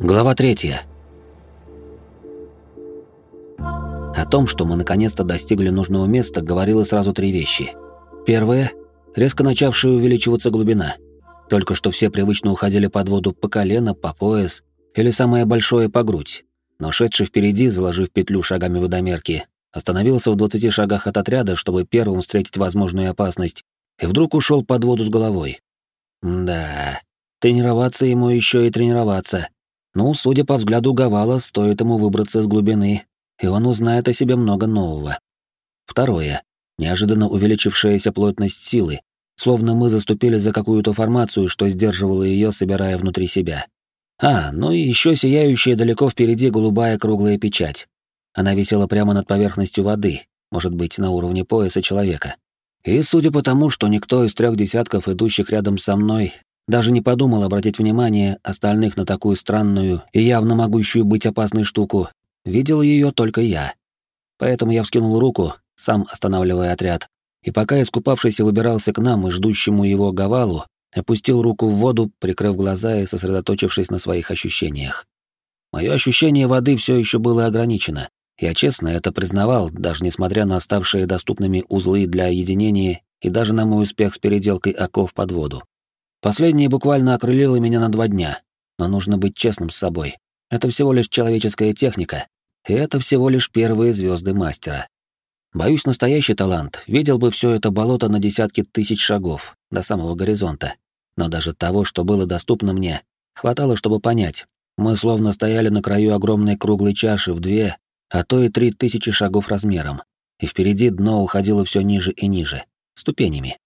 Глава третья. О том, что мы наконец-то достигли нужного места, говорило сразу три вещи. Первое — резко начавшая увеличиваться глубина. Только что все привычно уходили под воду по колено, по пояс или самое большое по грудь. Но шедший впереди, заложив петлю шагами водомерки, остановился в 20 шагах от отряда, чтобы первым встретить возможную опасность, и вдруг ушел под воду с головой. Да, тренироваться ему еще и тренироваться. Ну, судя по взгляду Гавала, стоит ему выбраться с глубины, и он узнает о себе много нового. Второе. Неожиданно увеличившаяся плотность силы, словно мы заступили за какую-то формацию, что сдерживало ее, собирая внутри себя. А, ну и еще сияющая далеко впереди голубая круглая печать. Она висела прямо над поверхностью воды, может быть, на уровне пояса человека. И судя по тому, что никто из трех десятков идущих рядом со мной даже не подумал обратить внимание остальных на такую странную и явно могущую быть опасной штуку. Видел ее только я. Поэтому я вскинул руку, сам останавливая отряд, и пока искупавшийся выбирался к нам и ждущему его Гавалу, опустил руку в воду, прикрыв глаза и сосредоточившись на своих ощущениях. Мое ощущение воды все еще было ограничено. Я честно это признавал, даже несмотря на оставшие доступными узлы для единения и даже на мой успех с переделкой оков под воду. Последнее буквально окрылило меня на два дня, но нужно быть честным с собой. Это всего лишь человеческая техника, и это всего лишь первые звезды мастера. Боюсь, настоящий талант видел бы все это болото на десятки тысяч шагов до самого горизонта. Но даже того, что было доступно мне, хватало, чтобы понять. Мы словно стояли на краю огромной круглой чаши в две, а то и три тысячи шагов размером, и впереди дно уходило все ниже и ниже, ступенями.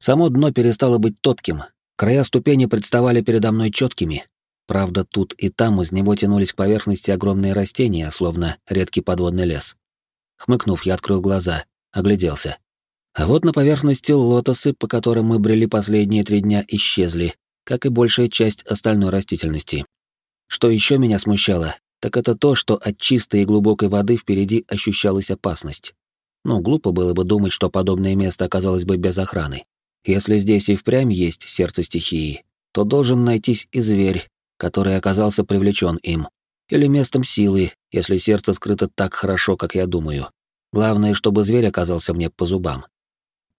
Само дно перестало быть топким, края ступени представали передо мной четкими. Правда, тут и там из него тянулись к поверхности огромные растения, словно редкий подводный лес. Хмыкнув, я открыл глаза, огляделся. А вот на поверхности лотосы, по которым мы брели последние три дня, исчезли, как и большая часть остальной растительности. Что еще меня смущало, так это то, что от чистой и глубокой воды впереди ощущалась опасность. Ну, глупо было бы думать, что подобное место оказалось бы без охраны. Если здесь и впрямь есть сердце стихии, то должен найтись и зверь, который оказался привлечен им, или местом силы, если сердце скрыто так хорошо, как я думаю. Главное, чтобы зверь оказался мне по зубам.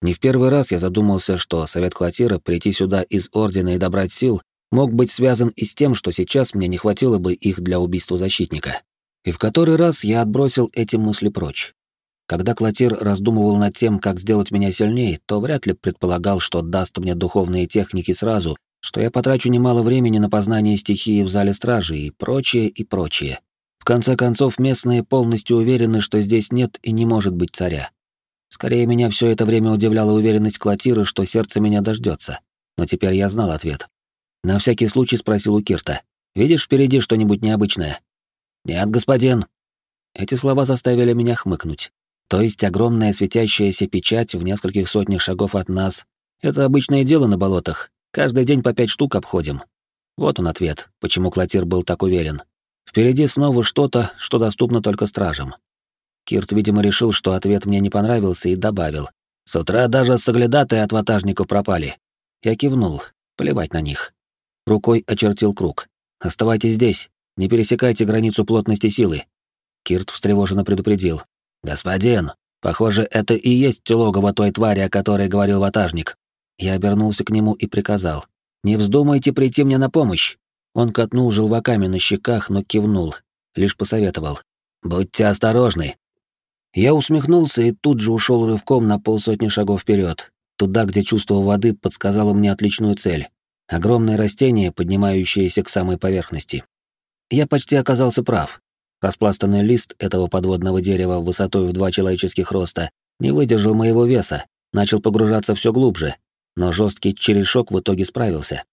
Не в первый раз я задумался, что совет Клотира прийти сюда из Ордена и добрать сил мог быть связан и с тем, что сейчас мне не хватило бы их для убийства защитника. И в который раз я отбросил эти мысли прочь. Когда Клотир раздумывал над тем, как сделать меня сильнее, то вряд ли предполагал, что даст мне духовные техники сразу, что я потрачу немало времени на познание стихии в зале стражи и прочее, и прочее. В конце концов, местные полностью уверены, что здесь нет и не может быть царя. Скорее, меня все это время удивляла уверенность Клотира, что сердце меня дождется. Но теперь я знал ответ. На всякий случай спросил у Кирта. «Видишь впереди что-нибудь необычное?» «Нет, господин». Эти слова заставили меня хмыкнуть. То есть огромная светящаяся печать в нескольких сотнях шагов от нас — это обычное дело на болотах. Каждый день по пять штук обходим. Вот он ответ, почему Клотир был так уверен. Впереди снова что-то, что доступно только стражам. Кирт, видимо, решил, что ответ мне не понравился, и добавил. «С утра даже соглядатые от ватажников пропали». Я кивнул. Плевать на них. Рукой очертил круг. «Оставайтесь здесь. Не пересекайте границу плотности силы». Кирт встревоженно предупредил. «Господин, похоже, это и есть логово той твари, о которой говорил ватажник». Я обернулся к нему и приказал. «Не вздумайте прийти мне на помощь!» Он катнул желваками на щеках, но кивнул, лишь посоветовал. «Будьте осторожны!» Я усмехнулся и тут же ушел рывком на полсотни шагов вперед, туда, где чувство воды подсказало мне отличную цель. Огромное растение, поднимающееся к самой поверхности. Я почти оказался прав. Распластанный лист этого подводного дерева высотой в два человеческих роста не выдержал моего веса, начал погружаться все глубже, но жесткий черешок в итоге справился.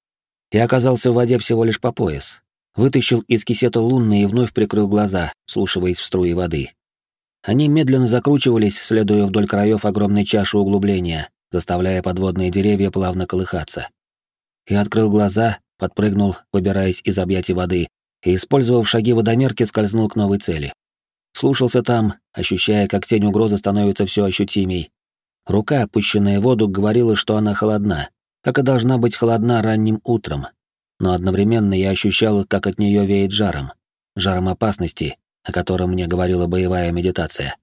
Я оказался в воде всего лишь по пояс. Вытащил из кисета лунный и вновь прикрыл глаза, слушаясь в струи воды. Они медленно закручивались, следуя вдоль краев огромной чаши углубления, заставляя подводные деревья плавно колыхаться. Я открыл глаза, подпрыгнул, выбираясь из объятий воды, и, использовав шаги водомерки, скользнул к новой цели. Слушался там, ощущая, как тень угрозы становится все ощутимей. Рука, опущенная в воду, говорила, что она холодна, как и должна быть холодна ранним утром. но одновременно я ощущал, как от нее веет жаром. Жаром опасности, о котором мне говорила боевая медитация.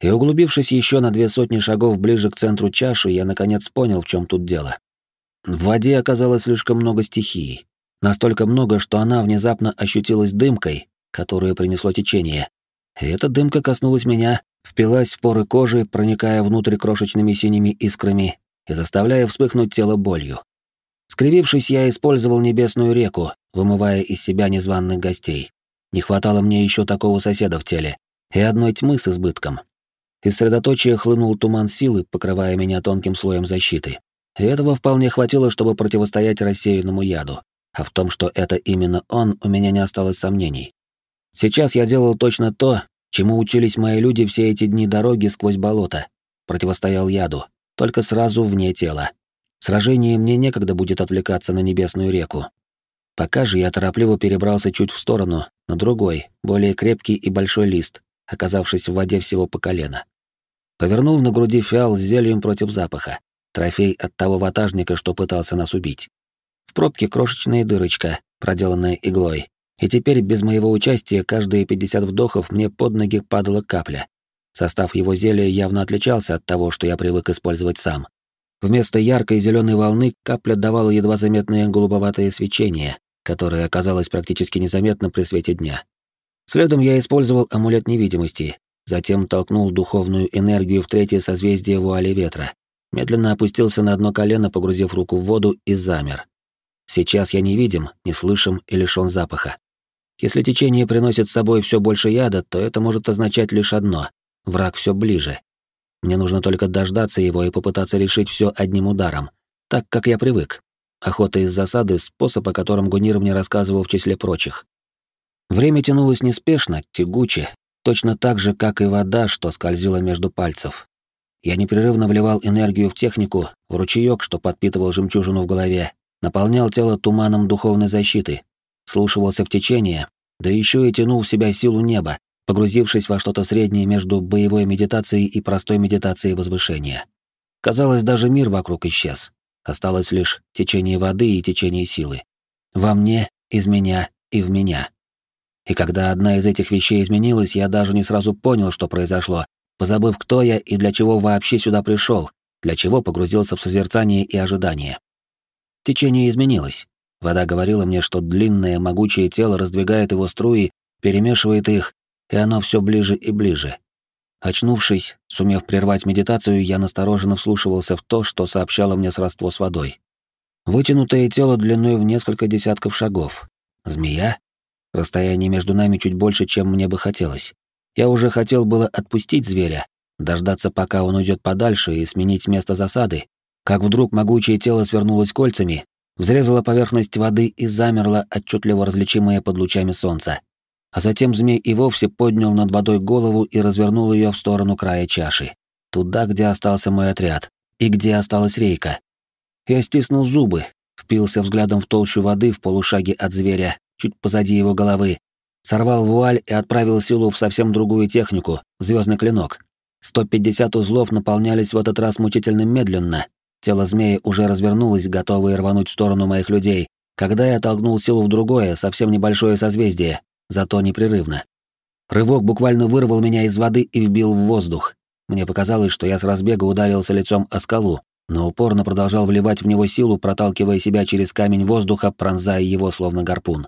И углубившись еще на две сотни шагов ближе к центру чаши, я наконец понял, в чем тут дело. В воде оказалось слишком много стихии. Настолько много, что она внезапно ощутилась дымкой, которую принесло течение. И эта дымка коснулась меня, впилась в поры кожи, проникая внутрь крошечными синими искрами и заставляя вспыхнуть тело болью. Скривившись, я использовал небесную реку, вымывая из себя незваных гостей. Не хватало мне еще такого соседа в теле и одной тьмы с избытком. Из средоточия хлынул туман силы, покрывая меня тонким слоем защиты. И этого вполне хватило, чтобы противостоять рассеянному яду. А в том, что это именно он, у меня не осталось сомнений. Сейчас я делал точно то, чему учились мои люди все эти дни дороги сквозь болото. Противостоял яду, только сразу вне тела. В сражении мне некогда будет отвлекаться на небесную реку. Пока же я торопливо перебрался чуть в сторону, на другой, более крепкий и большой лист, оказавшись в воде всего по колено. Повернул на груди фиал с зельем против запаха, трофей от того ватажника, что пытался нас убить. Пробке крошечная дырочка, проделанная иглой, и теперь без моего участия каждые 50 вдохов мне под ноги падала капля. Состав его зелья явно отличался от того, что я привык использовать сам. Вместо яркой зеленой волны капля давала едва заметное голубоватое свечение, которое оказалось практически незаметно при свете дня. Следом я использовал амулет невидимости, затем толкнул духовную энергию в третье созвездие вуали ветра, медленно опустился на одно колено, погрузив руку в воду и замер. Сейчас я не видим, не слышим и лишён запаха. Если течение приносит с собой все больше яда, то это может означать лишь одно — враг все ближе. Мне нужно только дождаться его и попытаться решить все одним ударом, так как я привык. Охота из засады — способ, о котором Гунир мне рассказывал в числе прочих. Время тянулось неспешно, тягуче, точно так же, как и вода, что скользила между пальцев. Я непрерывно вливал энергию в технику, в ручеёк, что подпитывал жемчужину в голове, наполнял тело туманом духовной защиты, слушался в течение, да еще и тянул в себя силу неба, погрузившись во что-то среднее между боевой медитацией и простой медитацией возвышения. Казалось, даже мир вокруг исчез. Осталось лишь течение воды и течение силы. Во мне, из меня и в меня. И когда одна из этих вещей изменилась, я даже не сразу понял, что произошло, позабыв, кто я и для чего вообще сюда пришел, для чего погрузился в созерцание и ожидание. Течение изменилось. Вода говорила мне, что длинное, могучее тело раздвигает его струи, перемешивает их, и оно все ближе и ближе. Очнувшись, сумев прервать медитацию, я настороженно вслушивался в то, что сообщало мне сродство с водой. Вытянутое тело длиной в несколько десятков шагов. Змея? Расстояние между нами чуть больше, чем мне бы хотелось. Я уже хотел было отпустить зверя, дождаться, пока он уйдет подальше и сменить место засады, как вдруг могучее тело свернулось кольцами, взрезало поверхность воды и замерло, отчетливо различимое под лучами солнца. А затем змей и вовсе поднял над водой голову и развернул ее в сторону края чаши, туда, где остался мой отряд, и где осталась рейка. Я стиснул зубы, впился взглядом в толщу воды в полушаге от зверя чуть позади его головы, сорвал вуаль и отправил силу в совсем другую технику — звездный клинок. 150 узлов наполнялись в этот раз мучительно медленно. Тело змеи уже развернулось, готовое рвануть в сторону моих людей, когда я толкнул силу в другое, совсем небольшое созвездие, зато непрерывно. Рывок буквально вырвал меня из воды и вбил в воздух. Мне показалось, что я с разбега ударился лицом о скалу, но упорно продолжал вливать в него силу, проталкивая себя через камень воздуха, пронзая его словно гарпун.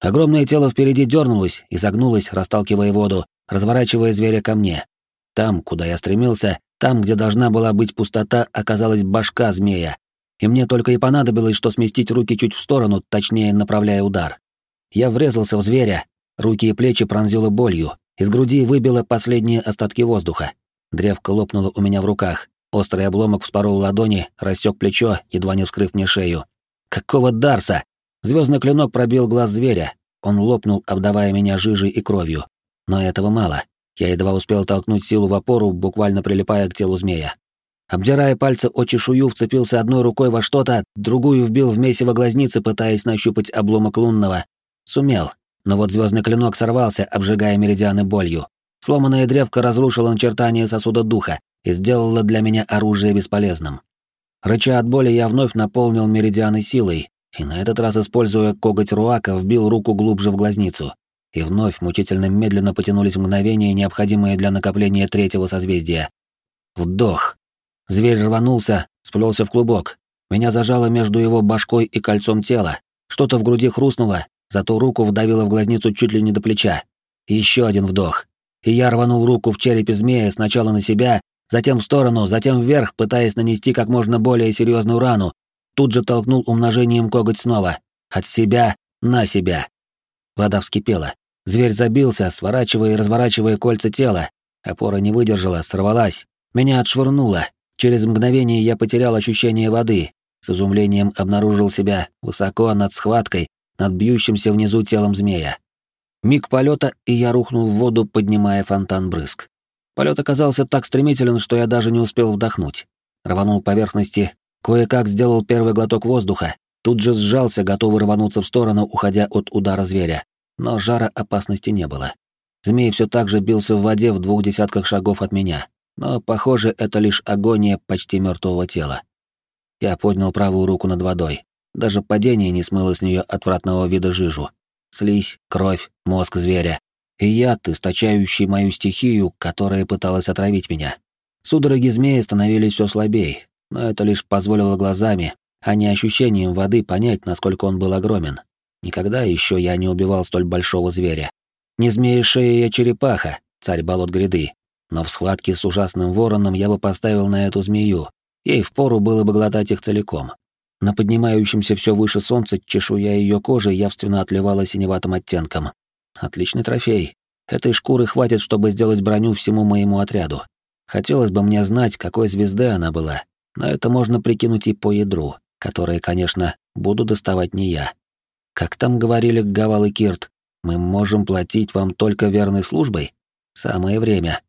Огромное тело впереди дернулось и загнулось, расталкивая воду, разворачивая зверя ко мне. Там, куда я стремился, там, где должна была быть пустота, оказалась башка змея. И мне только и понадобилось, что сместить руки чуть в сторону, точнее, направляя удар. Я врезался в зверя, руки и плечи пронзило болью, из груди выбило последние остатки воздуха. Древко лопнуло у меня в руках, острый обломок вспорол ладони, рассек плечо, едва не вскрыв мне шею. Какого Дарса? Звездный клинок пробил глаз зверя. Он лопнул, обдавая меня жижей и кровью. Но этого мало. Я едва успел толкнуть силу в опору, буквально прилипая к телу змея. Обдирая пальцы о чешую, вцепился одной рукой во что-то, другую вбил в месиво глазницы, пытаясь нащупать обломок лунного. Сумел. Но вот звездный клинок сорвался, обжигая меридианы болью. Сломанная древко разрушила начертание сосуда духа и сделала для меня оружие бесполезным. Рыча от боли, я вновь наполнил меридианы силой, и на этот раз, используя коготь руака, вбил руку глубже в глазницу. И вновь мучительно медленно потянулись мгновения, необходимые для накопления третьего созвездия. Вдох. Зверь рванулся, сплелся в клубок. Меня зажало между его башкой и кольцом тела. Что-то в груди хрустнуло, зато руку вдавило в глазницу чуть ли не до плеча. Еще один вдох. И я рванул руку в черепе змея сначала на себя, затем в сторону, затем вверх, пытаясь нанести как можно более серьезную рану. Тут же толкнул умножением коготь снова. От себя на себя. Вода вскипела. Зверь забился, сворачивая и разворачивая кольца тела. Опора не выдержала, сорвалась. Меня отшвырнуло. Через мгновение я потерял ощущение воды. С изумлением обнаружил себя высоко над схваткой, над бьющимся внизу телом змея. Миг полета, и я рухнул в воду, поднимая фонтан брызг. Полет оказался так стремителен, что я даже не успел вдохнуть. Рванул поверхности, кое-как сделал первый глоток воздуха, тут же сжался, готовый рвануться в сторону, уходя от удара зверя. Но жара опасности не было. Змей все так же бился в воде в двух десятках шагов от меня, но, похоже, это лишь агония почти мертвого тела. Я поднял правую руку над водой. Даже падение не смыло с нее отвратного вида жижу. Слизь, кровь, мозг зверя. И яд, источающий мою стихию, которая пыталась отравить меня. Судороги змея становились все слабее, но это лишь позволило глазами, а не ощущением воды понять, насколько он был огромен. Никогда еще я не убивал столь большого зверя. Не змея шея черепаха, царь болот гряды. Но в схватке с ужасным вороном я бы поставил на эту змею. Ей впору было бы глотать их целиком. На поднимающемся все выше солнца чешуя ее кожи явственно отливала синеватым оттенком. Отличный трофей. Этой шкуры хватит, чтобы сделать броню всему моему отряду. Хотелось бы мне знать, какой звезды она была, но это можно прикинуть и по ядру, которое, конечно, буду доставать не я. Как там говорили Гавал и Кирт, мы можем платить вам только верной службой? Самое время.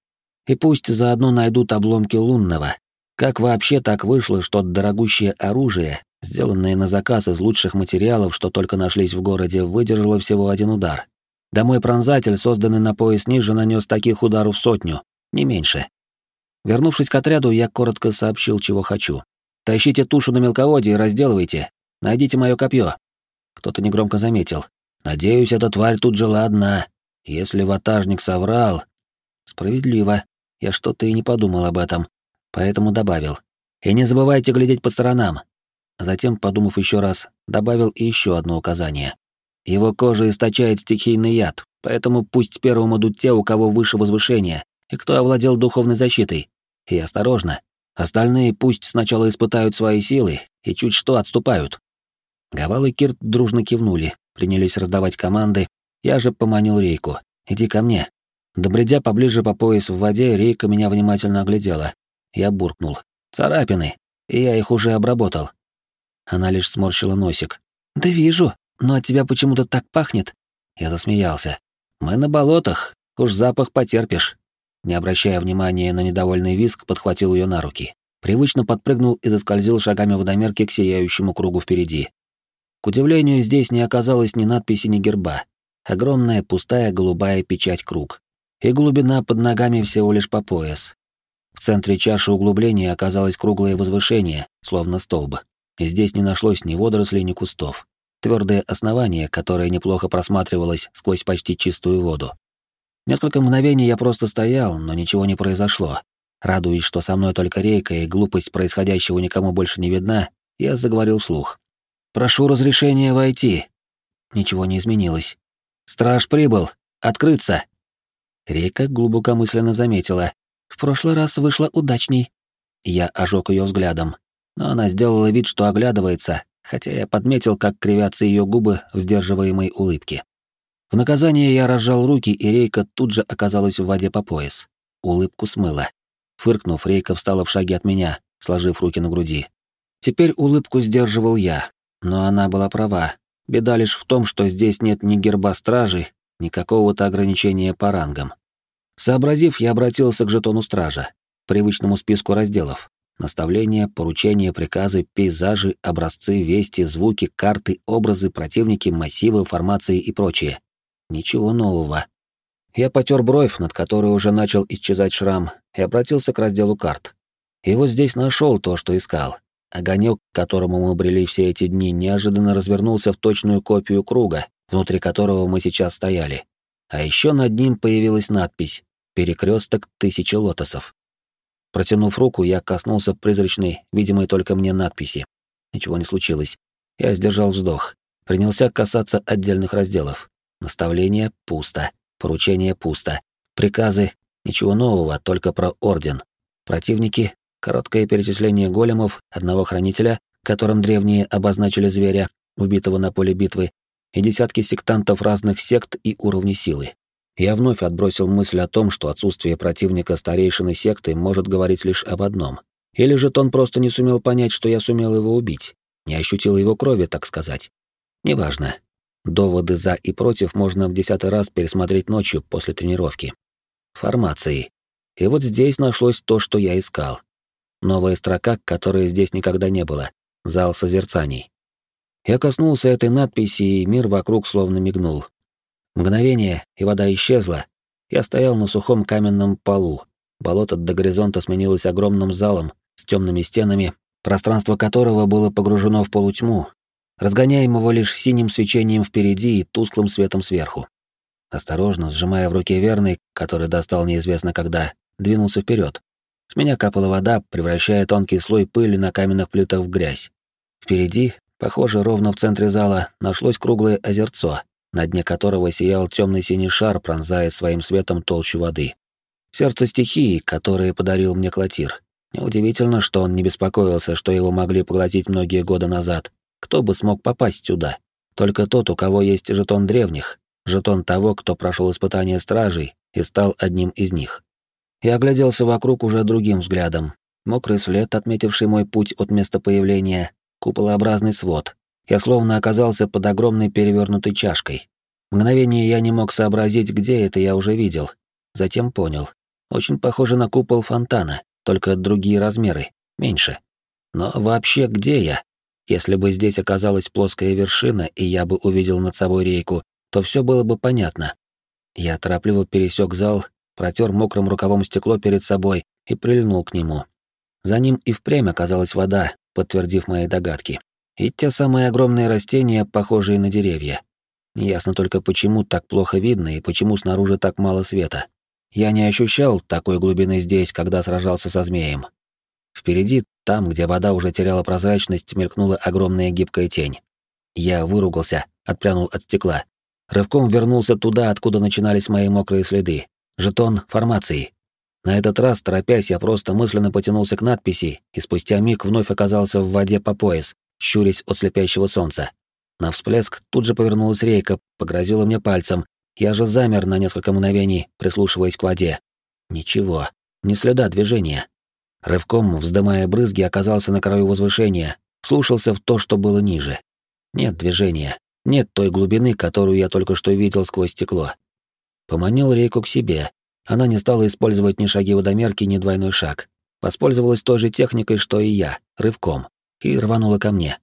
И пусть заодно найдут обломки лунного. Как вообще так вышло, что дорогущее оружие сделанное на заказ из лучших материалов, что только нашлись в городе, выдержало всего один удар. Да мой пронзатель, созданный на пояс ниже, нанес таких ударов сотню, не меньше. Вернувшись к отряду, я коротко сообщил, чего хочу. «Тащите тушу на мелководье и разделывайте. Найдите мое копье». Кто-то негромко заметил. «Надеюсь, эта тварь тут жила одна. Если ватажник соврал...» «Справедливо. Я что-то и не подумал об этом. Поэтому добавил. И не забывайте глядеть по сторонам. Затем, подумав еще раз, добавил еще одно указание. Его кожа источает стихийный яд, поэтому пусть первым идут те, у кого выше возвышение, и кто овладел духовной защитой. И осторожно. Остальные пусть сначала испытают свои силы и чуть что отступают. Гавал и Кирт дружно кивнули, принялись раздавать команды. Я же поманил Рейку. «Иди ко мне». Добредя поближе по пояс в воде, Рейка меня внимательно оглядела. Я буркнул. «Царапины, и я их уже обработал. Она лишь сморщила носик. «Да вижу, но от тебя почему-то так пахнет». Я засмеялся. «Мы на болотах, уж запах потерпишь». Не обращая внимания на недовольный виск, подхватил ее на руки. Привычно подпрыгнул и заскользил шагами водомерки к сияющему кругу впереди. Удивлению, здесь не оказалось ни надписи, ни герба. Огромная пустая голубая печать круг. И глубина под ногами всего лишь по пояс. В центре чаши углубления оказалось круглое возвышение, словно столб. Здесь не нашлось ни водорослей, ни кустов. Твердое основание, которое неплохо просматривалось сквозь почти чистую воду. Несколько мгновений я просто стоял, но ничего не произошло. Радуясь, что со мной только рейка и глупость происходящего никому больше не видна, я заговорил вслух. «Прошу разрешения войти». Ничего не изменилось. «Страж прибыл! Открыться!» Рейка глубокомысленно заметила. «В прошлый раз вышло удачней». Я ожег ее взглядом но она сделала вид, что оглядывается, хотя я подметил, как кривятся ее губы в сдерживаемой улыбке. В наказание я разжал руки, и Рейка тут же оказалась в воде по пояс. Улыбку смыла. Фыркнув, Рейка встала в шаге от меня, сложив руки на груди. Теперь улыбку сдерживал я, но она была права. Беда лишь в том, что здесь нет ни герба стражи, ни какого-то ограничения по рангам. Сообразив, я обратился к жетону стража, привычному списку разделов. Наставления, поручения, приказы, пейзажи, образцы, вести, звуки, карты, образы, противники, массивы, формации и прочее. Ничего нового. Я потер бровь, над которой уже начал исчезать шрам, и обратился к разделу карт. И вот здесь нашел то, что искал. Огонек, к которому мы брели все эти дни, неожиданно развернулся в точную копию круга, внутри которого мы сейчас стояли. А еще над ним появилась надпись «Перекресток тысячи лотосов». Протянув руку, я коснулся призрачной, видимой только мне надписи. Ничего не случилось. Я сдержал вздох. Принялся касаться отдельных разделов. Наставление — пусто. Поручение — пусто. Приказы — ничего нового, только про Орден. Противники — короткое перечисление големов, одного хранителя, которым древние обозначили зверя, убитого на поле битвы, и десятки сектантов разных сект и уровней силы. Я вновь отбросил мысль о том, что отсутствие противника старейшины секты может говорить лишь об одном. Или же он просто не сумел понять, что я сумел его убить, не ощутил его крови, так сказать. Неважно. Доводы за и против можно в десятый раз пересмотреть ночью после тренировки. Формации. И вот здесь нашлось то, что я искал. Новая строка, которой здесь никогда не было. Зал созерцаний. Я коснулся этой надписи, и мир вокруг словно мигнул. Мгновение, и вода исчезла. Я стоял на сухом каменном полу. Болото до горизонта сменилось огромным залом с темными стенами, пространство которого было погружено в полутьму, разгоняемого лишь синим свечением впереди и тусклым светом сверху. Осторожно, сжимая в руке верный, который достал неизвестно когда, двинулся вперед. С меня капала вода, превращая тонкий слой пыли на каменных плитах в грязь. Впереди, похоже, ровно в центре зала, нашлось круглое озерцо, на дне которого сиял темный синий шар, пронзая своим светом толщу воды. Сердце стихии, которое подарил мне Клотир. Неудивительно, что он не беспокоился, что его могли поглотить многие годы назад, кто бы смог попасть сюда? Только тот, у кого есть жетон древних, жетон того, кто прошел испытание стражей и стал одним из них. Я огляделся вокруг уже другим взглядом. Мокрый след, отметивший мой путь от места появления, куполообразный свод. Я словно оказался под огромной перевернутой чашкой. Мгновение я не мог сообразить, где это я уже видел. Затем понял. Очень похоже на купол фонтана, только другие размеры, меньше. Но вообще где я? Если бы здесь оказалась плоская вершина, и я бы увидел над собой рейку, то все было бы понятно. Я торопливо пересек зал, протер мокрым рукавом стекло перед собой и прильнул к нему. За ним и впрямь оказалась вода, подтвердив мои догадки. И те самые огромные растения, похожие на деревья. Неясно только, почему так плохо видно и почему снаружи так мало света. Я не ощущал такой глубины здесь, когда сражался со змеем. Впереди, там, где вода уже теряла прозрачность, мелькнула огромная гибкая тень. Я выругался, отпрянул от стекла. Рывком вернулся туда, откуда начинались мои мокрые следы. Жетон формации. На этот раз, торопясь, я просто мысленно потянулся к надписи и спустя миг вновь оказался в воде по пояс, щурясь от слепящего солнца. На всплеск тут же повернулась рейка, погрозила мне пальцем. Я же замер на несколько мгновений, прислушиваясь к воде. Ничего, ни следа движения. Рывком, вздымая брызги, оказался на краю возвышения, слушался в то, что было ниже. Нет движения, нет той глубины, которую я только что видел сквозь стекло. Поманил рейку к себе. Она не стала использовать ни шаги водомерки, ни двойной шаг. Воспользовалась той же техникой, что и я, рывком, и рванула ко мне.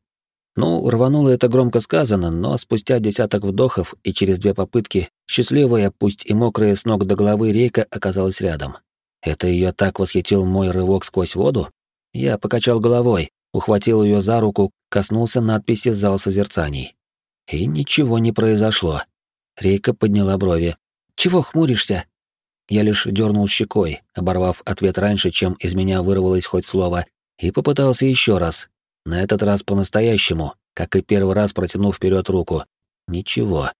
Ну, рванула это громко сказано, но спустя десяток вдохов и через две попытки, счастливая, пусть и мокрая с ног до головы рейка оказалась рядом. Это ее так восхитил мой рывок сквозь воду? Я покачал головой, ухватил ее за руку, коснулся надписи «Зал созерцаний». И ничего не произошло. Рейка подняла брови. «Чего хмуришься?» Я лишь дернул щекой, оборвав ответ раньше, чем из меня вырвалось хоть слово, и попытался еще раз. На этот раз по-настоящему, как и первый раз протянув вперед руку. Ничего.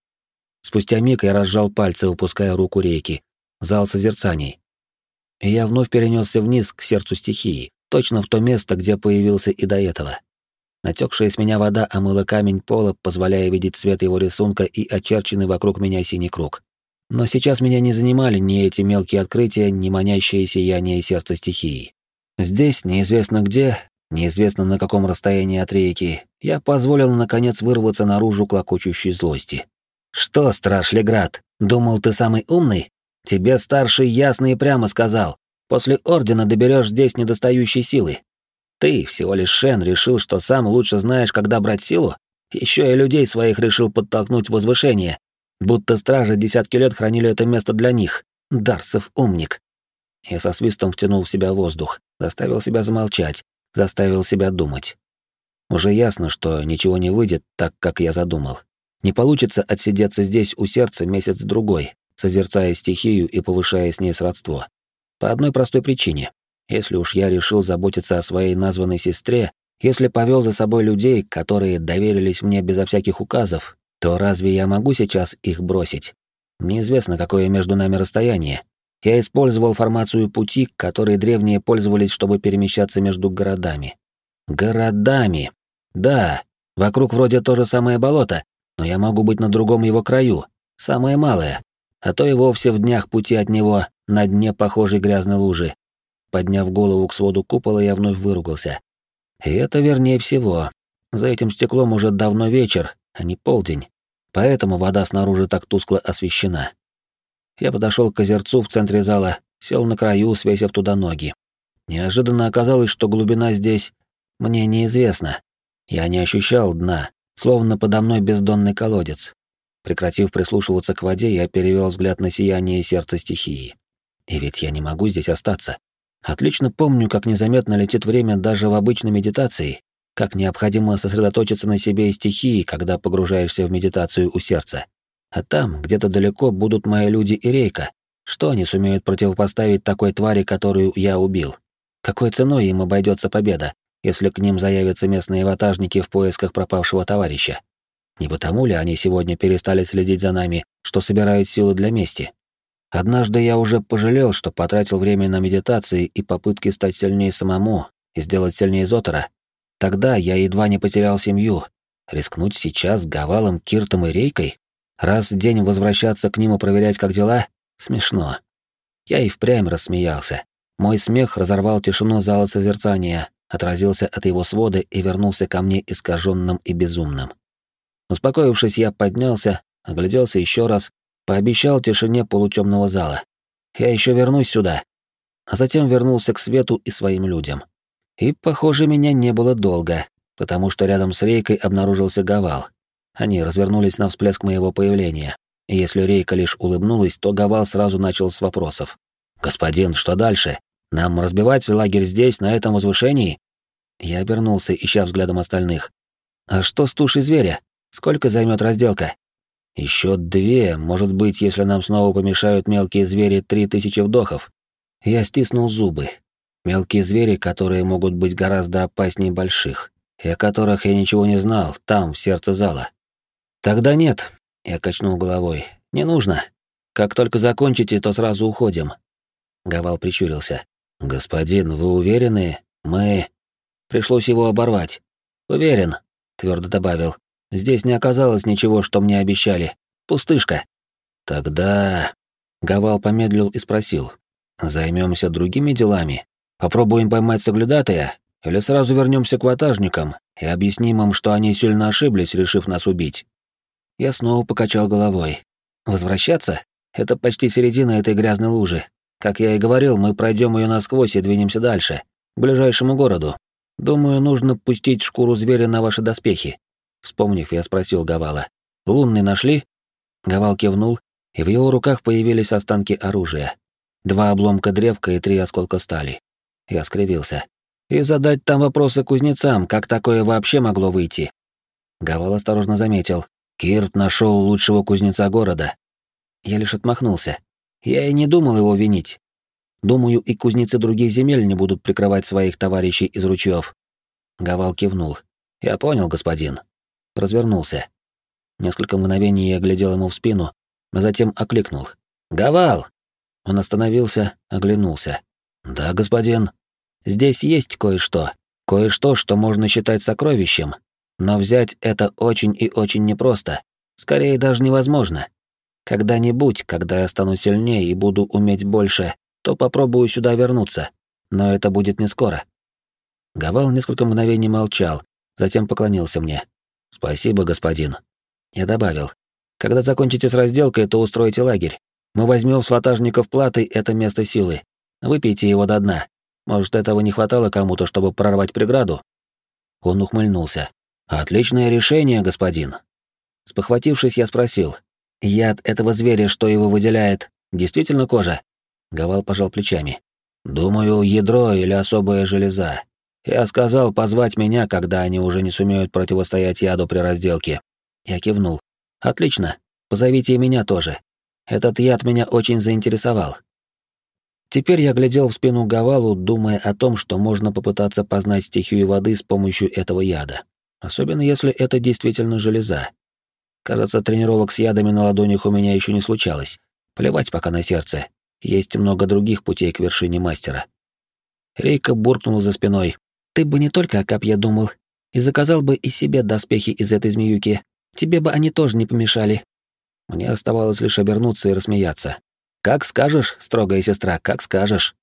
Спустя миг я разжал пальцы, выпуская руку рейки. Зал созерцаний и я вновь перенесся вниз к сердцу стихии, точно в то место, где появился и до этого. Натекшая с меня вода омыла камень пола, позволяя видеть цвет его рисунка и очерченный вокруг меня синий круг. Но сейчас меня не занимали ни эти мелкие открытия, ни манящее сияние сердца стихии. Здесь, неизвестно где, неизвестно на каком расстоянии от реки, я позволил наконец вырваться наружу клокочущей злости. «Что, страж Леград, думал, ты самый умный? Тебе старший ясно и прямо сказал, после Ордена доберешь здесь недостающей силы. Ты, всего лишь Шен, решил, что сам лучше знаешь, когда брать силу? Еще и людей своих решил подтолкнуть в возвышение, будто стражи десятки лет хранили это место для них. Дарсов умник. Я со свистом втянул в себя воздух, заставил себя замолчать, заставил себя думать. Уже ясно, что ничего не выйдет так, как я задумал. Не получится отсидеться здесь у сердца месяц-другой, созерцая стихию и повышая с ней сродство. По одной простой причине. Если уж я решил заботиться о своей названной сестре, если повел за собой людей, которые доверились мне безо всяких указов, то разве я могу сейчас их бросить? Неизвестно, какое между нами расстояние. Я использовал формацию пути, которой древние пользовались, чтобы перемещаться между городами. Городами! Да, вокруг вроде то же самое болото, но я могу быть на другом его краю, самое малое, а то и вовсе в днях пути от него на дне похожей грязной лужи. Подняв голову к своду купола, я вновь выругался. И это вернее всего. За этим стеклом уже давно вечер, а не полдень. Поэтому вода снаружи так тускло освещена. Я подошел к озерцу в центре зала, сел на краю, свесив туда ноги. Неожиданно оказалось, что глубина здесь мне неизвестна. Я не ощущал дна, словно подо мной бездонный колодец. Прекратив прислушиваться к воде, я перевел взгляд на сияние сердца стихии. И ведь я не могу здесь остаться. Отлично помню, как незаметно летит время даже в обычной медитации, как необходимо сосредоточиться на себе и стихии, когда погружаешься в медитацию у сердца. А там, где-то далеко, будут мои люди и Рейка. Что они сумеют противопоставить такой твари, которую я убил? Какой ценой им обойдется победа, если к ним заявятся местные ватажники в поисках пропавшего товарища? Не потому ли они сегодня перестали следить за нами, что собирают силы для мести? Однажды я уже пожалел, что потратил время на медитации и попытки стать сильнее самому и сделать сильнее Зотера. Тогда я едва не потерял семью. Рискнуть сейчас с Гавалом, Киртом и Рейкой? Раз в день возвращаться к ним и проверять, как дела? Смешно. Я и впрямь рассмеялся. Мой смех разорвал тишину зала созерцания, отразился от его свода и вернулся ко мне искаженным и безумным. Успокоившись, я поднялся, огляделся еще раз Пообещал тишине полутемного зала. Я еще вернусь сюда. А затем вернулся к свету и своим людям. И, похоже, меня не было долго, потому что рядом с рейкой обнаружился Гавал. Они развернулись на всплеск моего появления. И если рейка лишь улыбнулась, то Гавал сразу начал с вопросов. «Господин, что дальше? Нам разбивать лагерь здесь, на этом возвышении?» Я обернулся, ища взглядом остальных. «А что с тушей зверя? Сколько займет разделка?» Еще две, может быть, если нам снова помешают мелкие звери, три тысячи вдохов. Я стиснул зубы. Мелкие звери, которые могут быть гораздо опаснее больших, и о которых я ничего не знал, там, в сердце зала. Тогда нет, я качнул головой. Не нужно. Как только закончите, то сразу уходим. Гавал прищурился. Господин, вы уверены? Мы... Пришлось его оборвать. Уверен, твердо добавил. Здесь не оказалось ничего, что мне обещали. Пустышка. Тогда... Гавал помедлил и спросил. Займемся другими делами? Попробуем поймать соглядатая? Или сразу вернемся к ватажникам и объясним им, что они сильно ошиблись, решив нас убить? Я снова покачал головой. Возвращаться? Это почти середина этой грязной лужи. Как я и говорил, мы пройдем ее насквозь и двинемся дальше, к ближайшему городу. Думаю, нужно пустить шкуру зверя на ваши доспехи. Вспомнив, я спросил Гавала. «Лунный нашли?» Гавал кивнул, и в его руках появились останки оружия. Два обломка древка и три осколка стали. Я скривился. «И задать там вопросы кузнецам, как такое вообще могло выйти?» Гавал осторожно заметил. «Кирт нашел лучшего кузнеца города». Я лишь отмахнулся. Я и не думал его винить. Думаю, и кузнецы других земель не будут прикрывать своих товарищей из ручьев. Гавал кивнул. «Я понял, господин развернулся. Несколько мгновений я глядел ему в спину, а затем окликнул. «Гавал!» Он остановился, оглянулся. «Да, господин. Здесь есть кое-что. Кое-что, что можно считать сокровищем. Но взять это очень и очень непросто. Скорее, даже невозможно. Когда-нибудь, когда я стану сильнее и буду уметь больше, то попробую сюда вернуться. Но это будет не скоро». Гавал несколько мгновений молчал, затем поклонился мне. «Спасибо, господин». Я добавил. «Когда закончите с разделкой, то устройте лагерь. Мы возьмем с ватажников платы это место силы. Выпейте его до дна. Может, этого не хватало кому-то, чтобы прорвать преграду?» Он ухмыльнулся. «Отличное решение, господин». Спохватившись, я спросил. «Яд этого зверя, что его выделяет, действительно кожа?» Гавал пожал плечами. «Думаю, ядро или особая железа. Я сказал позвать меня, когда они уже не сумеют противостоять яду при разделке. Я кивнул. Отлично. Позовите и меня тоже. Этот яд меня очень заинтересовал. Теперь я глядел в спину Гавалу, думая о том, что можно попытаться познать стихию воды с помощью этого яда. Особенно если это действительно железа. Кажется, тренировок с ядами на ладонях у меня еще не случалось. Плевать пока на сердце. Есть много других путей к вершине мастера. Рейка буркнул за спиной. «Ты бы не только о копье думал, и заказал бы и себе доспехи из этой змеюки. Тебе бы они тоже не помешали». Мне оставалось лишь обернуться и рассмеяться. «Как скажешь, строгая сестра, как скажешь».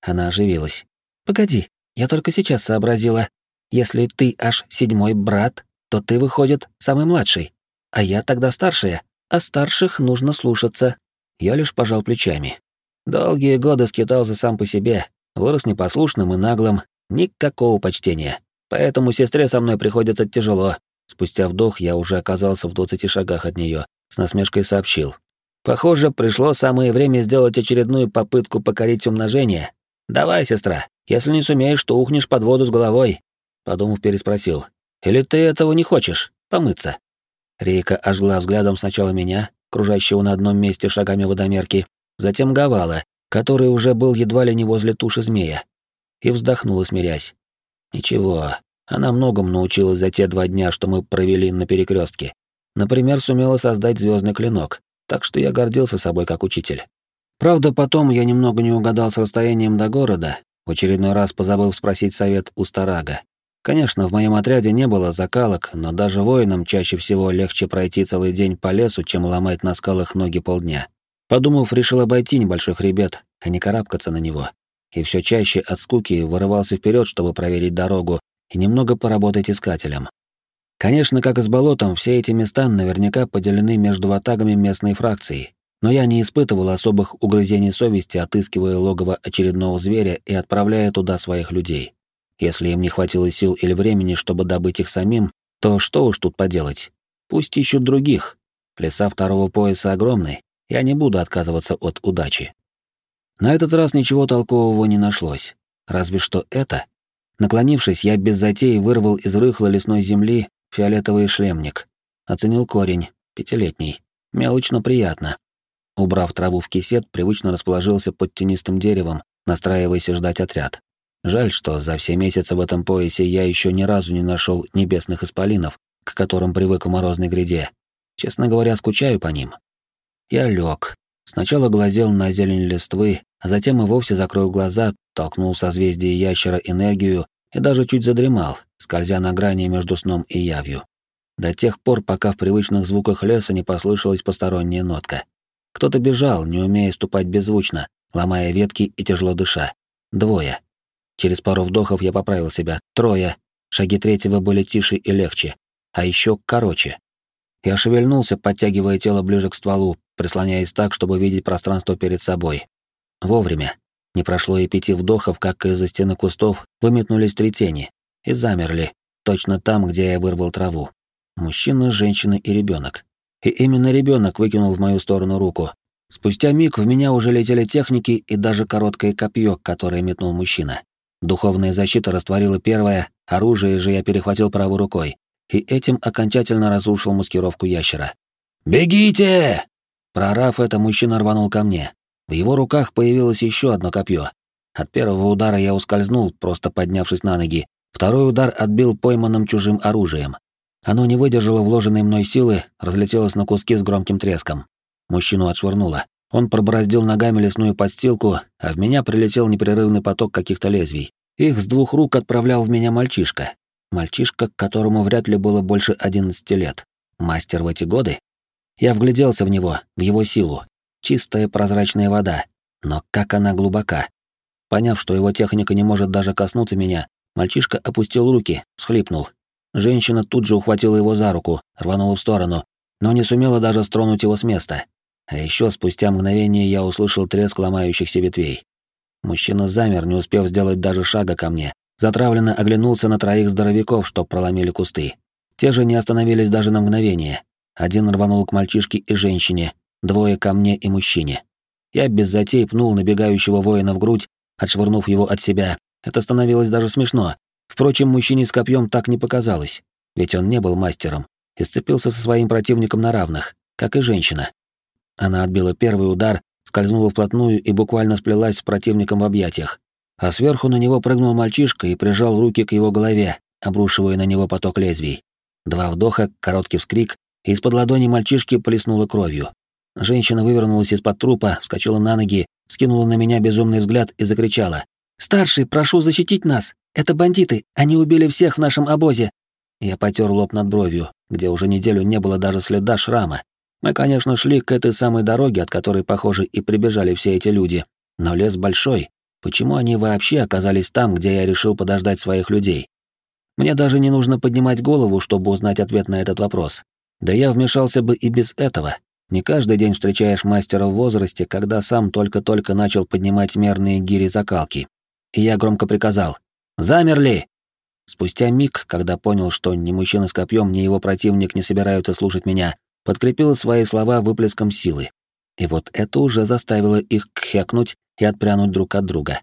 Она оживилась. «Погоди, я только сейчас сообразила. Если ты аж седьмой брат, то ты, выходит, самый младший. А я тогда старшая, а старших нужно слушаться». Я лишь пожал плечами. Долгие годы скитался сам по себе, вырос непослушным и наглым, никакого почтения. Поэтому сестре со мной приходится тяжело. Спустя вдох я уже оказался в двадцати шагах от нее, с насмешкой сообщил. Похоже, пришло самое время сделать очередную попытку покорить умножение. Давай, сестра, если не сумеешь, то ухнешь под воду с головой. Подумав, переспросил. Или ты этого не хочешь? Помыться. Рейка ожгла взглядом сначала меня, кружащего на одном месте шагами водомерки, затем Гавала, который уже был едва ли не возле туши змея, и вздохнула, смирясь. Ничего, она многому научилась за те два дня, что мы провели на перекрестке. Например, сумела создать звездный клинок, так что я гордился собой как учитель. Правда, потом я немного не угадал с расстоянием до города, в очередной раз позабыв спросить совет у Старага. Конечно, в моем отряде не было закалок, но даже воинам чаще всего легче пройти целый день по лесу, чем ломать на скалах ноги полдня. Подумав, решил обойти небольшой хребет, а не карабкаться на него. И все чаще от скуки вырывался вперед, чтобы проверить дорогу и немного поработать искателем. Конечно, как и с болотом, все эти места наверняка поделены между ватагами местной фракции, но я не испытывал особых угрызений совести, отыскивая логово очередного зверя и отправляя туда своих людей. Если им не хватило сил или времени, чтобы добыть их самим, то что уж тут поделать. Пусть ищут других. Леса второго пояса огромны, я не буду отказываться от удачи. На этот раз ничего толкового не нашлось. Разве что это. Наклонившись, я без затей вырвал из рыхлой лесной земли фиолетовый шлемник. Оценил корень, пятилетний. Мелочно приятно. Убрав траву в кисет, привычно расположился под тенистым деревом, настраиваясь ждать отряд. Жаль, что за все месяцы в этом поясе я еще ни разу не нашел небесных исполинов, к которым привык в морозной гряде. Честно говоря, скучаю по ним. Я лег. Сначала глазел на зелень листвы, а затем и вовсе закрыл глаза, толкнул созвездие ящера энергию и даже чуть задремал, скользя на грани между сном и явью. До тех пор, пока в привычных звуках леса не послышалась посторонняя нотка. Кто-то бежал, не умея ступать беззвучно, ломая ветки и тяжело дыша. Двое. Через пару вдохов я поправил себя. Трое. Шаги третьего были тише и легче. А еще короче. Я шевельнулся, подтягивая тело ближе к стволу, прислоняясь так, чтобы видеть пространство перед собой. Вовремя. Не прошло и пяти вдохов, как из-за стены кустов выметнулись три тени и замерли, точно там, где я вырвал траву. Мужчина, женщина и ребенок. И именно ребенок выкинул в мою сторону руку. Спустя миг в меня уже летели техники и даже короткое копье, которое метнул мужчина. Духовная защита растворила первое, оружие же я перехватил правой рукой, и этим окончательно разрушил маскировку ящера. «Бегите!» Прорав это, мужчина рванул ко мне. В его руках появилось еще одно копье. От первого удара я ускользнул, просто поднявшись на ноги. Второй удар отбил пойманным чужим оружием. Оно не выдержало вложенной мной силы, разлетелось на куски с громким треском. Мужчину отшвырнуло. Он пробороздил ногами лесную подстилку, а в меня прилетел непрерывный поток каких-то лезвий. Их с двух рук отправлял в меня мальчишка. Мальчишка, которому вряд ли было больше одиннадцати лет. Мастер в эти годы? Я вгляделся в него, в его силу, Чистая прозрачная вода. Но как она глубока. Поняв, что его техника не может даже коснуться меня, мальчишка опустил руки, всхлипнул. Женщина тут же ухватила его за руку, рванула в сторону, но не сумела даже стронуть его с места. А еще спустя мгновение я услышал треск ломающихся ветвей. Мужчина замер, не успев сделать даже шага ко мне. Затравленно оглянулся на троих здоровяков, что проломили кусты. Те же не остановились даже на мгновение. Один рванул к мальчишке и женщине, Двое ко мне и мужчине. Я без затей пнул набегающего воина в грудь, отшвырнув его от себя. Это становилось даже смешно. Впрочем, мужчине с копьем так не показалось, ведь он не был мастером и сцепился со своим противником на равных, как и женщина. Она отбила первый удар, скользнула вплотную и буквально сплелась с противником в объятиях. А сверху на него прыгнул мальчишка и прижал руки к его голове, обрушивая на него поток лезвий. Два вдоха, короткий вскрик, и из-под ладони мальчишки плеснула кровью. Женщина вывернулась из-под трупа, вскочила на ноги, скинула на меня безумный взгляд и закричала. «Старший, прошу защитить нас! Это бандиты! Они убили всех в нашем обозе!» Я потер лоб над бровью, где уже неделю не было даже следа шрама. Мы, конечно, шли к этой самой дороге, от которой, похоже, и прибежали все эти люди. Но лес большой. Почему они вообще оказались там, где я решил подождать своих людей? Мне даже не нужно поднимать голову, чтобы узнать ответ на этот вопрос. Да я вмешался бы и без этого. Не каждый день встречаешь мастера в возрасте, когда сам только-только начал поднимать мерные гири закалки. И я громко приказал «Замерли!». Спустя миг, когда понял, что ни мужчина с копьем, ни его противник не собираются слушать меня, подкрепил свои слова выплеском силы. И вот это уже заставило их кхекнуть и отпрянуть друг от друга.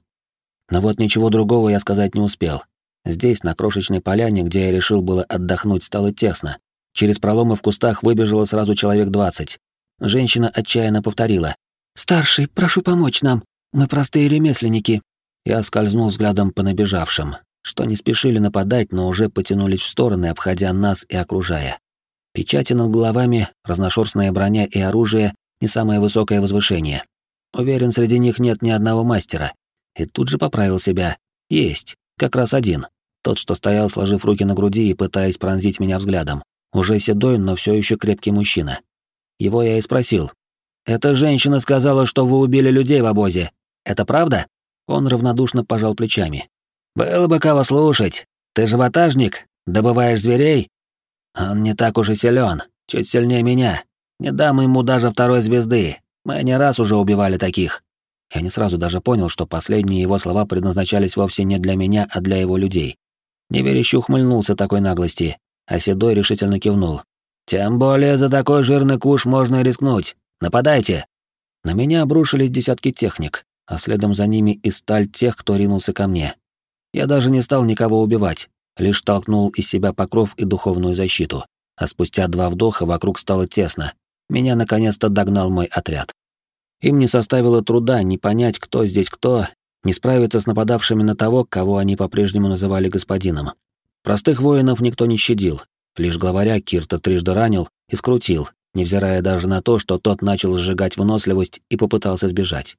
Но вот ничего другого я сказать не успел. Здесь, на крошечной поляне, где я решил было отдохнуть, стало тесно. Через проломы в кустах выбежало сразу человек двадцать. Женщина отчаянно повторила. «Старший, прошу помочь нам. Мы простые ремесленники». Я скользнул взглядом по набежавшим, что не спешили нападать, но уже потянулись в стороны, обходя нас и окружая. Печати над головами, разношерстная броня и оружие — не самое высокое возвышение. Уверен, среди них нет ни одного мастера. И тут же поправил себя. Есть. Как раз один. Тот, что стоял, сложив руки на груди и пытаясь пронзить меня взглядом. Уже седой, но все еще крепкий мужчина. Его я и спросил. «Эта женщина сказала, что вы убили людей в обозе. Это правда?» Он равнодушно пожал плечами. «Было бы кого слушать. Ты же ватажник, добываешь зверей?» «Он не так уж и силен, чуть сильнее меня. Не дам ему даже второй звезды. Мы не раз уже убивали таких. Я не сразу даже понял, что последние его слова предназначались вовсе не для меня, а для его людей. Неверяще ухмыльнулся такой наглости, а Седой решительно кивнул. «Тем более за такой жирный куш можно рискнуть. Нападайте!» На меня обрушились десятки техник, а следом за ними и сталь тех, кто ринулся ко мне. Я даже не стал никого убивать, лишь толкнул из себя покров и духовную защиту. А спустя два вдоха вокруг стало тесно. Меня наконец-то догнал мой отряд. Им не составило труда не понять, кто здесь кто, не справиться с нападавшими на того, кого они по-прежнему называли господином. Простых воинов никто не щадил, лишь главаря Кирта трижды ранил и скрутил, невзирая даже на то, что тот начал сжигать выносливость и попытался сбежать.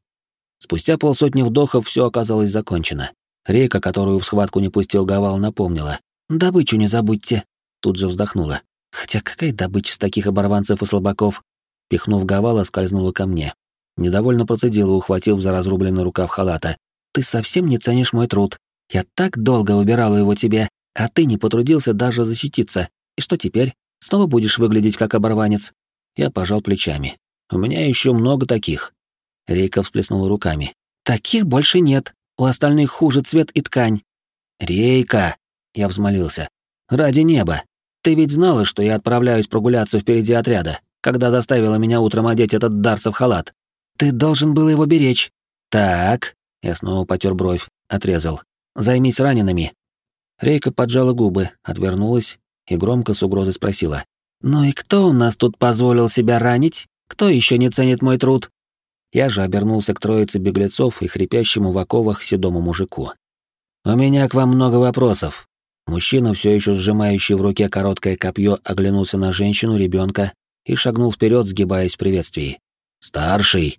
Спустя полсотни вдохов все оказалось закончено. Рейка, которую в схватку не пустил Гавал, напомнила. «Добычу не забудьте!» Тут же вздохнула. «Хотя какая добыча с таких оборванцев и слабаков?» Пихнув Гавала, скользнула ко мне. Недовольно процедила, ухватив за разрубленный рукав халата. «Ты совсем не ценишь мой труд. Я так долго убирала его тебе, а ты не потрудился даже защититься. И что теперь? Снова будешь выглядеть как оборванец?» Я пожал плечами. «У меня еще много таких». Рейка всплеснула руками. «Таких больше нет. У остальных хуже цвет и ткань». «Рейка!» — я взмолился. «Ради неба! Ты ведь знала, что я отправляюсь прогуляться впереди отряда, когда заставила меня утром одеть этот Дарсов халат. Ты должен был его беречь. Так, я снова потер бровь, отрезал. Займись ранеными. Рейка поджала губы, отвернулась и громко с угрозой спросила. «Ну и кто у нас тут позволил себя ранить? Кто еще не ценит мой труд?» Я же обернулся к троице беглецов и хрипящему в оковах седому мужику. «У меня к вам много вопросов». Мужчина, все еще сжимающий в руке короткое копье, оглянулся на женщину, ребенка и шагнул вперед, сгибаясь в приветствии. «Старший!»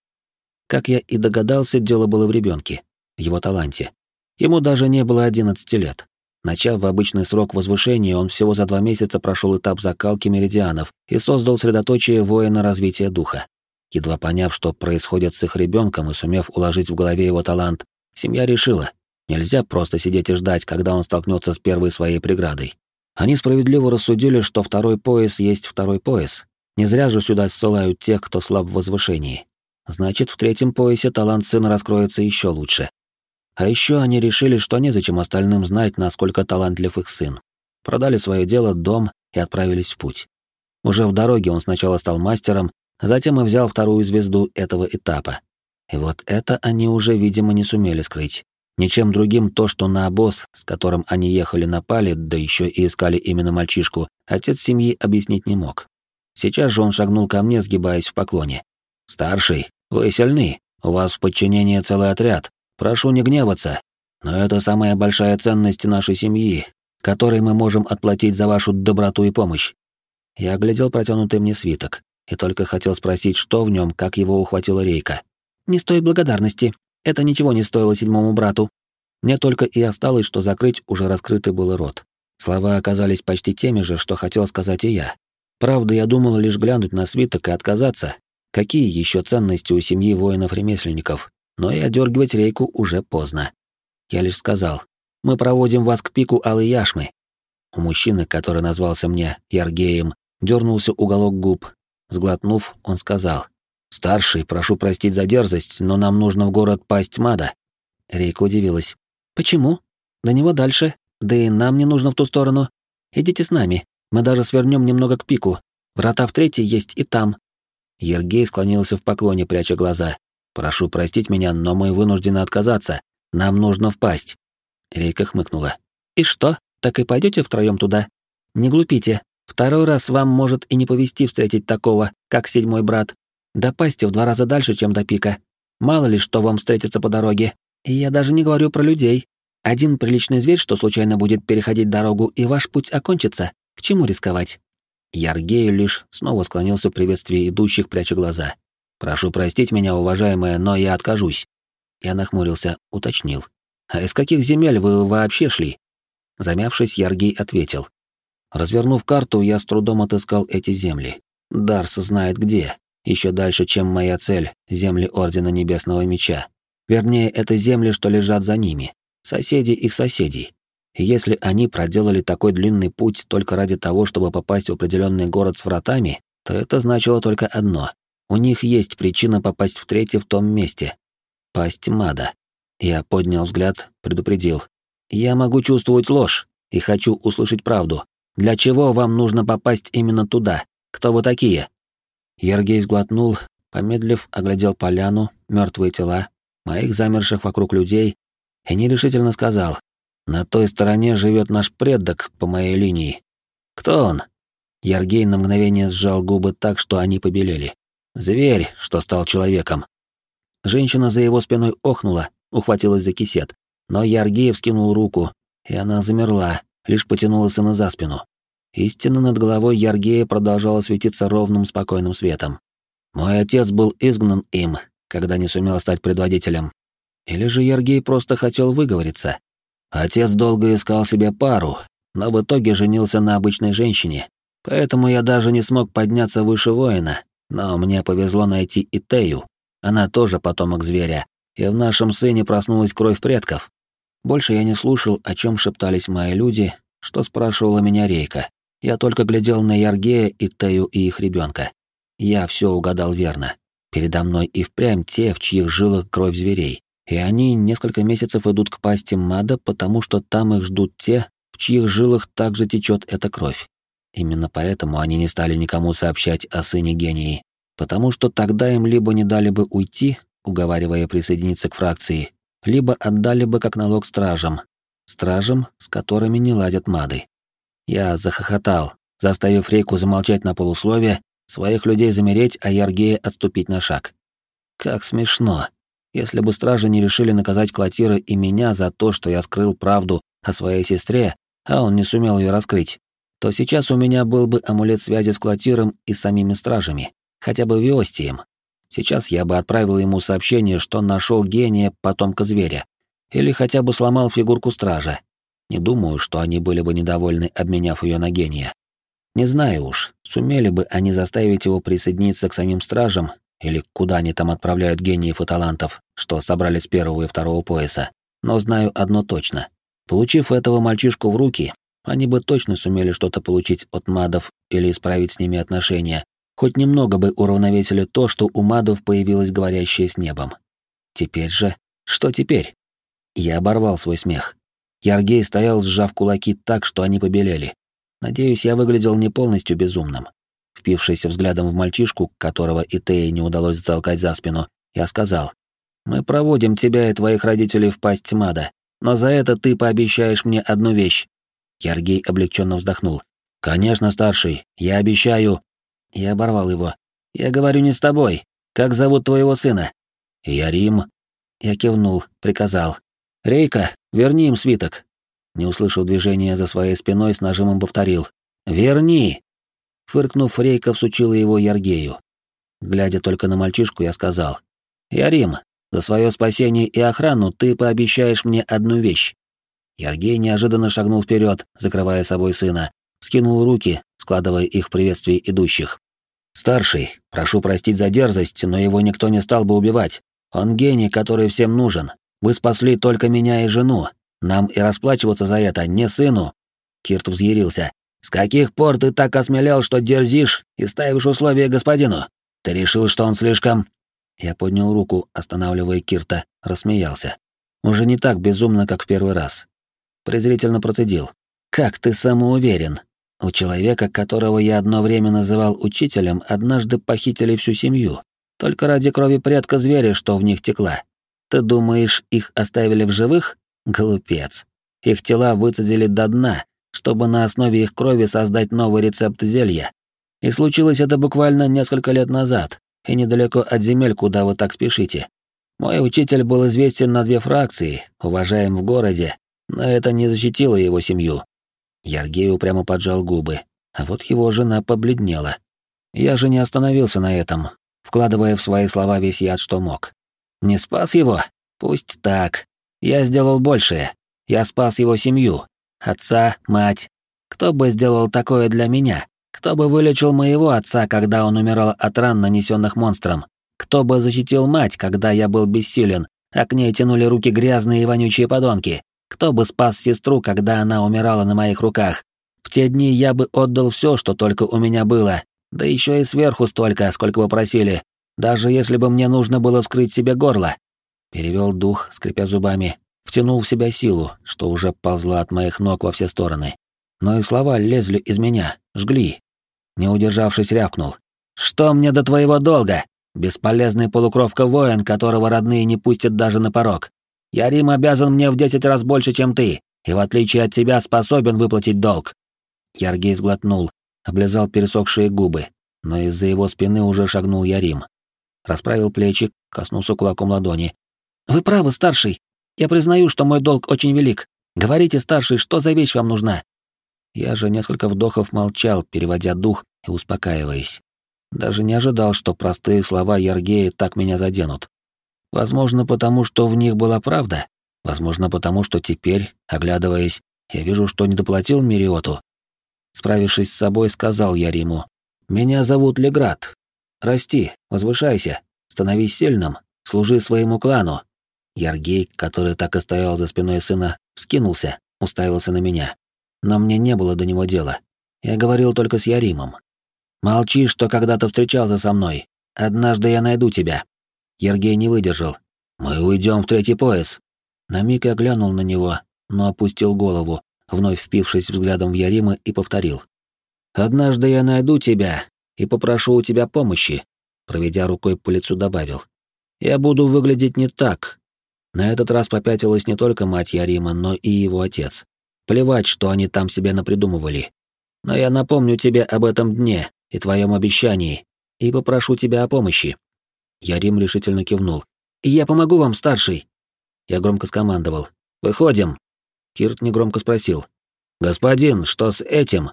Как я и догадался, дело было в ребенке, его таланте. Ему даже не было 11 лет. Начав в обычный срок возвышения, он всего за два месяца прошел этап закалки меридианов и создал средоточие воина развития духа. Едва поняв, что происходит с их ребенком и сумев уложить в голове его талант, семья решила, нельзя просто сидеть и ждать, когда он столкнется с первой своей преградой. Они справедливо рассудили, что второй пояс есть второй пояс. Не зря же сюда ссылают тех, кто слаб в возвышении. Значит, в третьем поясе талант сына раскроется еще лучше. А еще они решили, что незачем остальным знать, насколько талантлив их сын. Продали свое дело, дом и отправились в путь. Уже в дороге он сначала стал мастером, затем и взял вторую звезду этого этапа. И вот это они уже, видимо, не сумели скрыть. Ничем другим то, что на обоз, с которым они ехали, напали, да еще и искали именно мальчишку, отец семьи объяснить не мог. Сейчас же он шагнул ко мне, сгибаясь в поклоне. «Старший, вы сильны, у вас в подчинении целый отряд. Прошу не гневаться, но это самая большая ценность нашей семьи, которой мы можем отплатить за вашу доброту и помощь». Я оглядел протянутый мне свиток и только хотел спросить, что в нем, как его ухватила Рейка. «Не стоит благодарности. Это ничего не стоило седьмому брату». Мне только и осталось, что закрыть уже раскрытый был рот. Слова оказались почти теми же, что хотел сказать и я. Правда, я думал лишь глянуть на свиток и отказаться. Какие еще ценности у семьи воинов-ремесленников? Но и одергивать рейку уже поздно. Я лишь сказал, мы проводим вас к пику Алой Яшмы. У мужчины, который назвался мне Яргеем, дернулся уголок губ. Сглотнув, он сказал, «Старший, прошу простить за дерзость, но нам нужно в город пасть Мада». Рейка удивилась. «Почему? До него дальше. Да и нам не нужно в ту сторону. Идите с нами. Мы даже свернем немного к пику. Врата в третьей есть и там». Ергей склонился в поклоне, пряча глаза. «Прошу простить меня, но мы вынуждены отказаться. Нам нужно впасть». Рейка хмыкнула. «И что, так и пойдете втроем туда? Не глупите. Второй раз вам может и не повезти встретить такого, как седьмой брат. Да пасти в два раза дальше, чем до пика. Мало ли, что вам встретится по дороге. И я даже не говорю про людей. Один приличный зверь, что случайно будет переходить дорогу, и ваш путь окончится. К чему рисковать? Яргею лишь снова склонился в приветствии идущих, пряча глаза. «Прошу простить меня, уважаемая, но я откажусь». Я нахмурился, уточнил. «А из каких земель вы вообще шли?» Замявшись, Яргей ответил. Развернув карту, я с трудом отыскал эти земли. Дарс знает где. Еще дальше, чем моя цель, земли Ордена Небесного Меча. Вернее, это земли, что лежат за ними. Соседи их соседей. И если они проделали такой длинный путь только ради того, чтобы попасть в определенный город с вратами, то это значило только одно. У них есть причина попасть в третий в том месте. Пасть Мада. Я поднял взгляд, предупредил. Я могу чувствовать ложь и хочу услышать правду. Для чего вам нужно попасть именно туда? Кто вы такие? Ергей сглотнул, помедлив, оглядел поляну, мертвые тела, моих замерших вокруг людей, и нерешительно сказал: "На той стороне живет наш предок по моей линии. Кто он?" Ергей на мгновение сжал губы так, что они побелели. Зверь, что стал человеком. Женщина за его спиной охнула, ухватилась за кисет, но Яргеев скинул руку, и она замерла, лишь потянула сына за спину. Истина над головой Яргея продолжала светиться ровным спокойным светом. Мой отец был изгнан им, когда не сумел стать предводителем. Или же Яргей просто хотел выговориться. Отец долго искал себе пару, но в итоге женился на обычной женщине, поэтому я даже не смог подняться выше воина, но мне повезло найти и Тею. Она тоже потомок зверя, и в нашем сыне проснулась кровь предков. Больше я не слушал, о чем шептались мои люди, что спрашивала меня Рейка. Я только глядел на Яргея и Тею и их ребенка. Я все угадал верно. Передо мной и впрямь те, в чьих жилах кровь зверей. И они несколько месяцев идут к пасти Мада, потому что там их ждут те, в чьих жилах также течет эта кровь. Именно поэтому они не стали никому сообщать о сыне гении, потому что тогда им либо не дали бы уйти, уговаривая присоединиться к фракции, либо отдали бы как налог стражам, стражам, с которыми не ладят мады. Я захохотал, заставив Рейку замолчать на полусловие, своих людей замереть, а Яргея отступить на шаг. Как смешно. Если бы стражи не решили наказать Клотира и меня за то, что я скрыл правду о своей сестре, а он не сумел ее раскрыть, то сейчас у меня был бы амулет связи с Клотиром и самими стражами, хотя бы Виостием. Сейчас я бы отправил ему сообщение, что нашел гения потомка зверя, или хотя бы сломал фигурку стража. Не думаю, что они были бы недовольны, обменяв ее на гения. Не знаю уж, сумели бы они заставить его присоединиться к самим стражам, или куда они там отправляют гениев и талантов, что собрали с первого и второго пояса. Но знаю одно точно. Получив этого мальчишку в руки, они бы точно сумели что-то получить от мадов или исправить с ними отношения, хоть немного бы уравновесили то, что у мадов появилось говорящее с небом. Теперь же... Что теперь? Я оборвал свой смех. Яргей стоял, сжав кулаки так, что они побелели. Надеюсь, я выглядел не полностью безумным. Впившись взглядом в мальчишку, которого и Теи не удалось затолкать за спину, я сказал, Мы проводим тебя и твоих родителей в пасть Мада, но за это ты пообещаешь мне одну вещь». Яргей облегченно вздохнул. «Конечно, старший, я обещаю...» Я оборвал его. «Я говорю не с тобой. Как зовут твоего сына?» «Я Рим». Я кивнул, приказал. «Рейка, верни им свиток». Не услышав движения за своей спиной, с нажимом повторил. «Верни!» Фыркнув, Рейка всучила его Яргею. Глядя только на мальчишку, я сказал. «Ярим, за свое спасение и охрану ты пообещаешь мне одну вещь». Яргей неожиданно шагнул вперед, закрывая собой сына, скинул руки, складывая их в приветствии идущих. «Старший, прошу простить за дерзость, но его никто не стал бы убивать. Он гений, который всем нужен. Вы спасли только меня и жену. Нам и расплачиваться за это, не сыну». Кирт взъярился. «С каких пор ты так осмелел, что дерзишь и ставишь условия господину? Ты решил, что он слишком...» Я поднял руку, останавливая Кирта, рассмеялся. Уже не так безумно, как в первый раз. Презрительно процедил. «Как ты самоуверен? У человека, которого я одно время называл учителем, однажды похитили всю семью. Только ради крови предка зверя, что в них текла. Ты думаешь, их оставили в живых? Глупец. Их тела выцедили до дна, чтобы на основе их крови создать новый рецепт зелья. И случилось это буквально несколько лет назад, и недалеко от земель, куда вы так спешите. Мой учитель был известен на две фракции, уважаем в городе, но это не защитило его семью. Яргей упрямо поджал губы, а вот его жена побледнела. Я же не остановился на этом, вкладывая в свои слова весь яд, что мог. Не спас его? Пусть так. Я сделал большее. Я спас его семью. Отца, мать. Кто бы сделал такое для меня? Кто бы вылечил моего отца, когда он умирал от ран, нанесенных монстром? Кто бы защитил мать, когда я был бессилен, а к ней тянули руки грязные и вонючие подонки? Кто бы спас сестру, когда она умирала на моих руках? В те дни я бы отдал все, что только у меня было, да еще и сверху столько, сколько бы просили, даже если бы мне нужно было вскрыть себе горло. Перевел дух, скрипя зубами, втянул в себя силу, что уже ползла от моих ног во все стороны. Но и слова лезли из меня, жгли. Не удержавшись, рявкнул. «Что мне до твоего долга? Бесполезный полукровка-воин, которого родные не пустят даже на порог. Ярим обязан мне в десять раз больше, чем ты, и в отличие от тебя способен выплатить долг». Яргей сглотнул, облизал пересохшие губы, но из-за его спины уже шагнул Ярим. Расправил плечи, коснулся кулаком ладони. «Вы правы, старший. Я признаю, что мой долг очень велик. Говорите, старший, что за вещь вам нужна?» Я же несколько вдохов молчал, переводя дух и успокаиваясь. Даже не ожидал, что простые слова Яргея так меня заденут. Возможно, потому что в них была правда. Возможно, потому что теперь, оглядываясь, я вижу, что не доплатил Мириоту. Справившись с собой, сказал я Риму. «Меня зовут Леград. Расти, возвышайся, становись сильным, служи своему клану». Яргей, который так и стоял за спиной сына, вскинулся, уставился на меня. Но мне не было до него дела. Я говорил только с Яримом. «Молчи, что когда-то встречался со мной. Однажды я найду тебя. Ергей не выдержал. «Мы уйдем в третий пояс». На миг я глянул на него, но опустил голову, вновь впившись взглядом в Ярима и повторил. «Однажды я найду тебя и попрошу у тебя помощи», проведя рукой по лицу, добавил. «Я буду выглядеть не так». На этот раз попятилась не только мать Ярима, но и его отец. Плевать, что они там себе напридумывали. Но я напомню тебе об этом дне и твоем обещании, и попрошу тебя о помощи. Ярим решительно кивнул. «Я помогу вам, старший!» Я громко скомандовал. «Выходим!» Кирт негромко спросил. «Господин, что с этим?»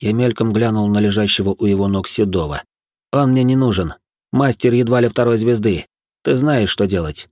Я мельком глянул на лежащего у его ног Седова. «Он мне не нужен. Мастер едва ли второй звезды. Ты знаешь, что делать».